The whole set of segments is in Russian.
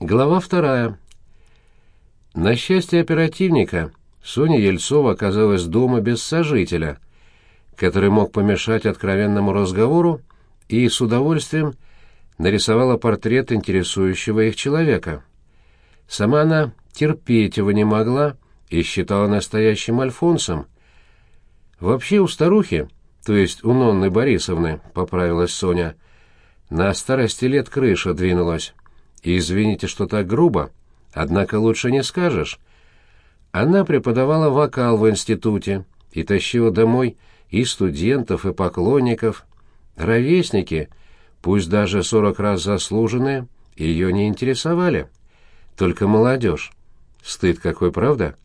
Глава вторая. На счастье оперативника, Соня Ельцова оказалась дома без сожителя, который мог помешать откровенному разговору и с удовольствием нарисовала портрет интересующего их человека. Сама она терпеть его не могла и считала настоящим альфонсом. Вообще у старухи, то есть у Нонны Борисовны, поправилась Соня, на старости лет крыша двинулась. Извините, что так грубо, однако лучше не скажешь. Она преподавала вокал в институте и тащила домой и студентов, и поклонников. Ровесники, пусть даже сорок раз заслуженные, ее не интересовали. Только молодежь. Стыд какой, правда?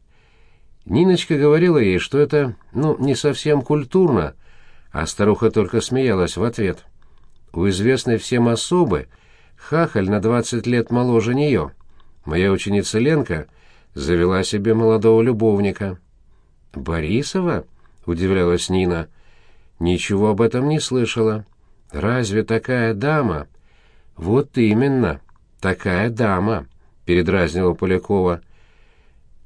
Ниночка говорила ей, что это, ну, не совсем культурно, а старуха только смеялась в ответ. У известной всем особы — Хахаль на двадцать лет моложе нее. Моя ученица Ленка завела себе молодого любовника. «Борисова?» — удивлялась Нина. «Ничего об этом не слышала. Разве такая дама?» «Вот именно, такая дама», — передразнила Полякова.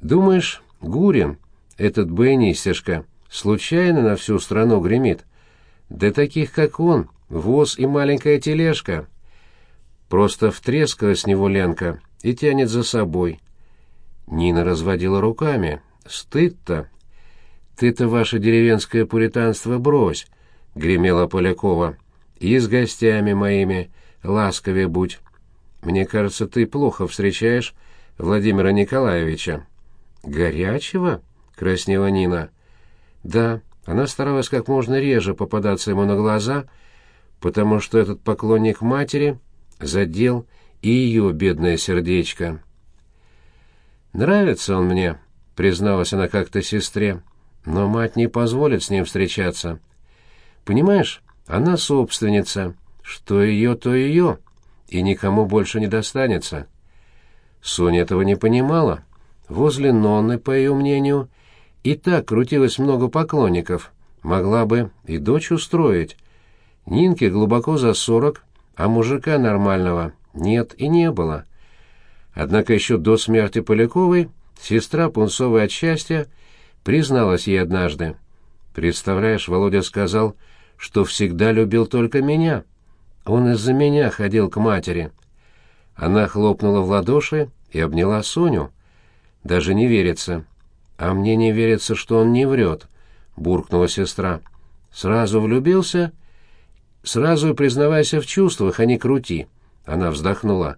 «Думаешь, Гурин, этот Беннисешка, случайно на всю страну гремит? Да таких, как он, воз и маленькая тележка». Просто втрескала с него Ленка и тянет за собой. Нина разводила руками. «Стыд-то!» «Ты-то ваше деревенское пуританство брось!» — гремела Полякова. «И с гостями моими ласковее будь. Мне кажется, ты плохо встречаешь Владимира Николаевича». «Горячего?» — краснела Нина. «Да, она старалась как можно реже попадаться ему на глаза, потому что этот поклонник матери задел и ее бедное сердечко. «Нравится он мне», — призналась она как-то сестре, «но мать не позволит с ним встречаться. Понимаешь, она собственница, что ее, то ее, и никому больше не достанется». Соня этого не понимала. Возле Нонны, по ее мнению, и так крутилось много поклонников, могла бы и дочь устроить. Нинке глубоко за сорок, а мужика нормального нет и не было. Однако еще до смерти Поляковой сестра, пунцовая от счастья, призналась ей однажды. «Представляешь, Володя сказал, что всегда любил только меня. Он из-за меня ходил к матери». Она хлопнула в ладоши и обняла Соню. «Даже не верится». «А мне не верится, что он не врет», — буркнула сестра. «Сразу влюбился?» Сразу признавайся в чувствах, а не крути. Она вздохнула.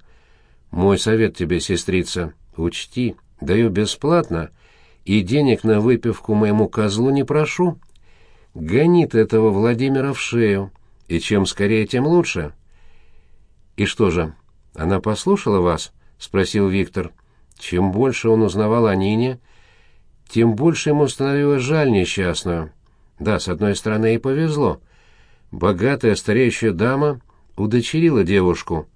Мой совет тебе, сестрица, учти, даю бесплатно, и денег на выпивку моему козлу не прошу. Гонит этого Владимира в шею, и чем скорее, тем лучше. И что же, она послушала вас? спросил Виктор. Чем больше он узнавал о Нине, тем больше ему становилось жаль несчастную. Да, с одной стороны, и повезло богатая стареющая дама удочерила девушку.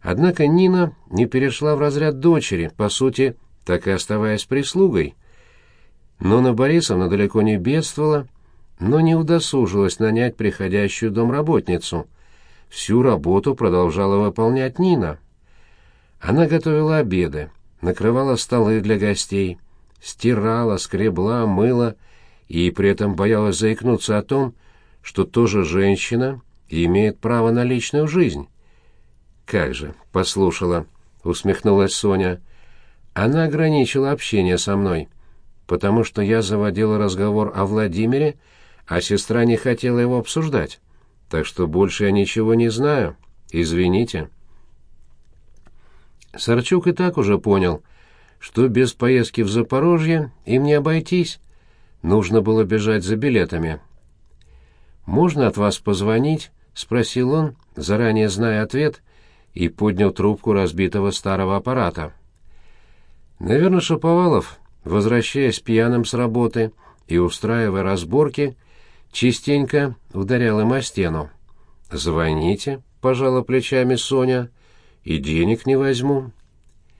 Однако Нина не перешла в разряд дочери, по сути, так и оставаясь прислугой. Нона Борисовна далеко не бедствовала, но не удосужилась нанять приходящую домработницу. Всю работу продолжала выполнять Нина. Она готовила обеды, накрывала столы для гостей, стирала, скребла, мыла и при этом боялась заикнуться о том, что тоже женщина и имеет право на личную жизнь. Как же, послушала, усмехнулась Соня. Она ограничила общение со мной, потому что я заводила разговор о Владимире, а сестра не хотела его обсуждать. Так что больше я ничего не знаю. Извините. Сарчук и так уже понял, что без поездки в Запорожье им не обойтись. Нужно было бежать за билетами. «Можно от вас позвонить?» — спросил он, заранее зная ответ, и поднял трубку разбитого старого аппарата. Наверное, Шаповалов, возвращаясь пьяным с работы и устраивая разборки, частенько ударял им о стену. «Звоните», — пожала плечами Соня, — «и денег не возьму».